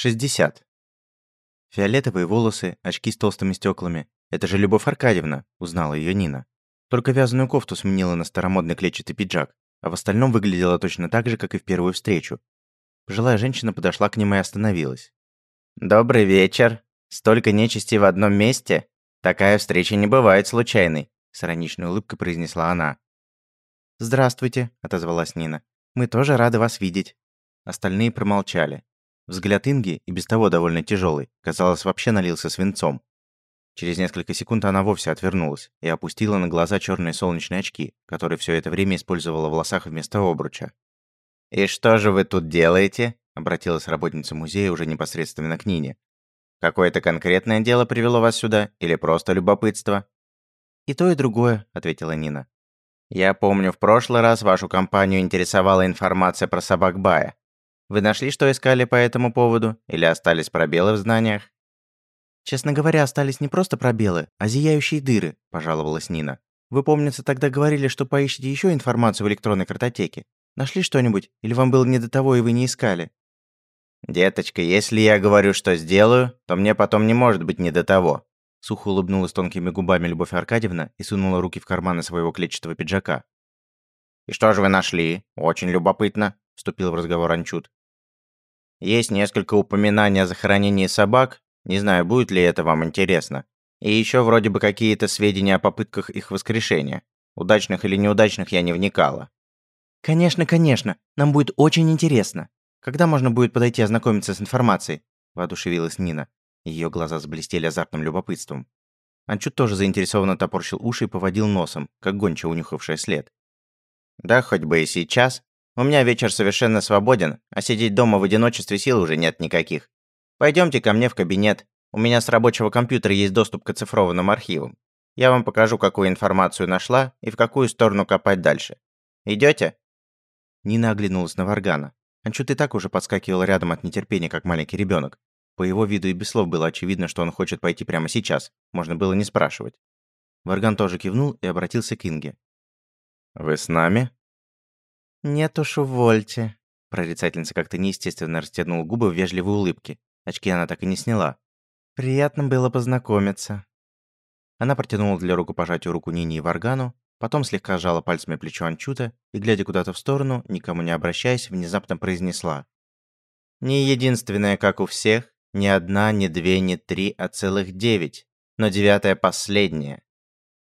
60. Фиолетовые волосы, очки с толстыми стеклами. Это же Любовь Аркадьевна, узнала ее Нина. Только вязаную кофту сменила на старомодный клетчатый пиджак, а в остальном выглядела точно так же, как и в первую встречу. Пожилая женщина подошла к ним и остановилась. «Добрый вечер. Столько нечисти в одном месте? Такая встреча не бывает случайной», с ироничной улыбкой произнесла она. «Здравствуйте», — отозвалась Нина. «Мы тоже рады вас видеть». Остальные промолчали. Взгляд Инги, и без того довольно тяжелый, казалось, вообще налился свинцом. Через несколько секунд она вовсе отвернулась и опустила на глаза черные солнечные очки, которые все это время использовала в волосах вместо обруча. «И что же вы тут делаете?» — обратилась работница музея уже непосредственно к Нине. «Какое-то конкретное дело привело вас сюда или просто любопытство?» «И то, и другое», — ответила Нина. «Я помню, в прошлый раз вашу компанию интересовала информация про собак Бая. Вы нашли, что искали по этому поводу? Или остались пробелы в знаниях?» «Честно говоря, остались не просто пробелы, а зияющие дыры», – пожаловалась Нина. «Вы, помнится, тогда говорили, что поищите еще информацию в электронной картотеке. Нашли что-нибудь? Или вам было не до того, и вы не искали?» «Деточка, если я говорю, что сделаю, то мне потом не может быть не до того». Сухо улыбнулась тонкими губами Любовь Аркадьевна и сунула руки в карманы своего клетчатого пиджака. «И что же вы нашли? Очень любопытно», – вступил в разговор Анчут. Есть несколько упоминаний о захоронении собак, не знаю, будет ли это вам интересно. И еще вроде бы какие-то сведения о попытках их воскрешения. Удачных или неудачных я не вникала. Конечно, конечно, нам будет очень интересно. Когда можно будет подойти ознакомиться с информацией? воодушевилась Нина. Ее глаза заблестели азартным любопытством. Анчут тоже заинтересованно топорщил уши и поводил носом, как гонча, унюхавшая след. «Да хоть бы и сейчас. У меня вечер совершенно свободен, а сидеть дома в одиночестве сил уже нет никаких. Пойдемте ко мне в кабинет. У меня с рабочего компьютера есть доступ к оцифрованным архивам. Я вам покажу, какую информацию нашла и в какую сторону копать дальше. Идете? Нина оглянулась на Варгана. Анчут и так уже подскакивал рядом от нетерпения, как маленький ребенок. По его виду и без слов было очевидно, что он хочет пойти прямо сейчас. Можно было не спрашивать. Варган тоже кивнул и обратился к Инге. «Вы с нами?» «Нет уж, увольте». Прорицательница как-то неестественно растянула губы в вежливой улыбке. Очки она так и не сняла. «Приятно было познакомиться». Она протянула для рукопожатия руку Нине и Варгану, потом слегка сжала пальцами плечо Анчута и, глядя куда-то в сторону, никому не обращаясь, внезапно произнесла. «Не единственная, как у всех, не одна, не две, не три, а целых девять, но девятая последняя».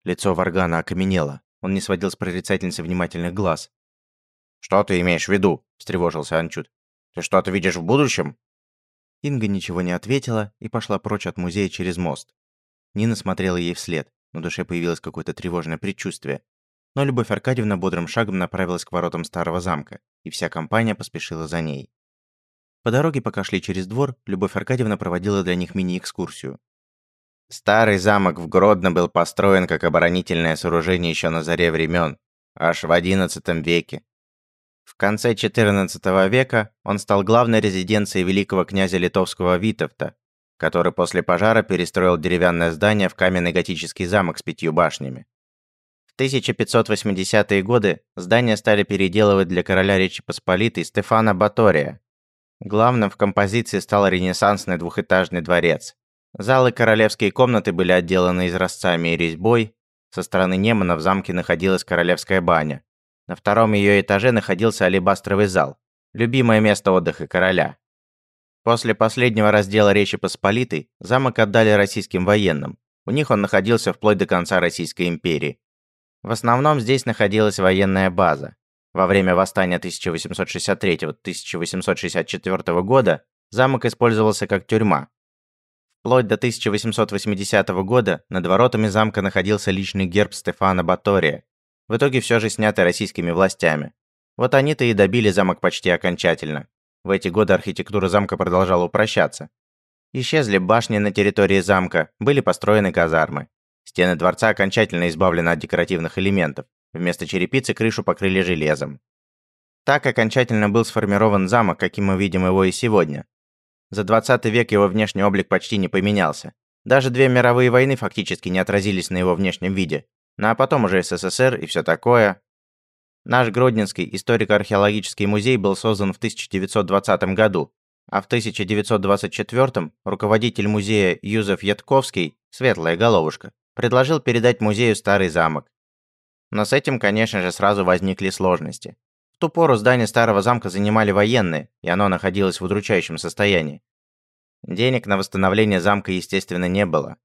Лицо Варгана окаменело. Он не сводил с прорицательницы внимательных глаз, «Что ты имеешь в виду?» – встревожился Анчут. «Ты что-то видишь в будущем?» Инга ничего не ответила и пошла прочь от музея через мост. Нина смотрела ей вслед, на душе появилось какое-то тревожное предчувствие. Но Любовь Аркадьевна бодрым шагом направилась к воротам старого замка, и вся компания поспешила за ней. По дороге, пока шли через двор, Любовь Аркадьевна проводила для них мини-экскурсию. Старый замок в Гродно был построен как оборонительное сооружение еще на заре времен, аж в XI веке. В конце XIV века он стал главной резиденцией великого князя литовского Витовта, который после пожара перестроил деревянное здание в каменный готический замок с пятью башнями. В 1580-е годы здание стали переделывать для короля Речи Посполитой Стефана Батория. Главным в композиции стал ренессансный двухэтажный дворец. Залы королевские комнаты были отделаны изразцами и резьбой. Со стороны Немана в замке находилась королевская баня. На втором ее этаже находился алебастровый зал, любимое место отдыха короля. После последнего раздела Речи Посполитой замок отдали российским военным. У них он находился вплоть до конца Российской империи. В основном здесь находилась военная база. Во время восстания 1863-1864 года замок использовался как тюрьма. Вплоть до 1880 года над воротами замка находился личный герб Стефана Батория, в итоге все же сняты российскими властями. Вот они-то и добили замок почти окончательно. В эти годы архитектура замка продолжала упрощаться. Исчезли башни на территории замка, были построены казармы. Стены дворца окончательно избавлены от декоративных элементов. Вместо черепицы крышу покрыли железом. Так окончательно был сформирован замок, каким мы видим его и сегодня. За 20 век его внешний облик почти не поменялся. Даже две мировые войны фактически не отразились на его внешнем виде. Ну а потом уже СССР и все такое. Наш Гродненский историко-археологический музей был создан в 1920 году. А в 1924 руководитель музея Юзеф Ятковский, светлая головушка, предложил передать музею старый замок. Но с этим, конечно же, сразу возникли сложности. В ту пору здание старого замка занимали военные, и оно находилось в удручающем состоянии. Денег на восстановление замка, естественно, не было.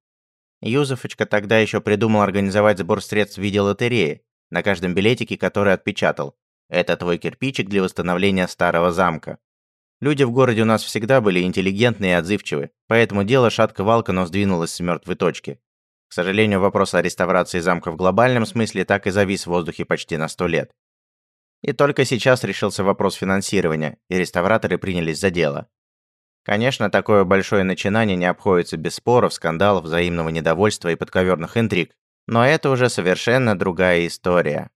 Юзефочка тогда еще придумал организовать сбор средств в виде лотереи, на каждом билетике который отпечатал. Это твой кирпичик для восстановления старого замка. Люди в городе у нас всегда были интеллигентные и отзывчивы, поэтому дело шатко-валко, но сдвинулось с мертвой точки. К сожалению, вопрос о реставрации замка в глобальном смысле так и завис в воздухе почти на сто лет. И только сейчас решился вопрос финансирования, и реставраторы принялись за дело. Конечно, такое большое начинание не обходится без споров, скандалов, взаимного недовольства и подковерных интриг. Но это уже совершенно другая история.